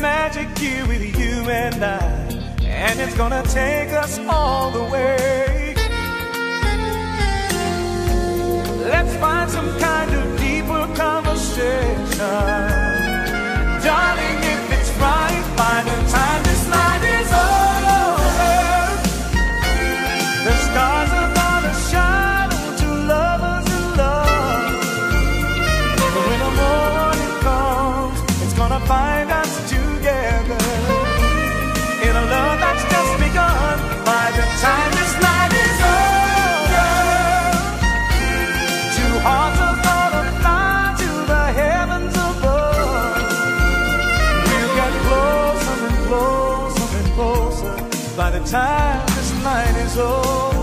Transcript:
Magic here with you and I, and it's gonna take us all the way. Let's find some kind of deeper conversation. Darling, if it's right, by the time time this night is over.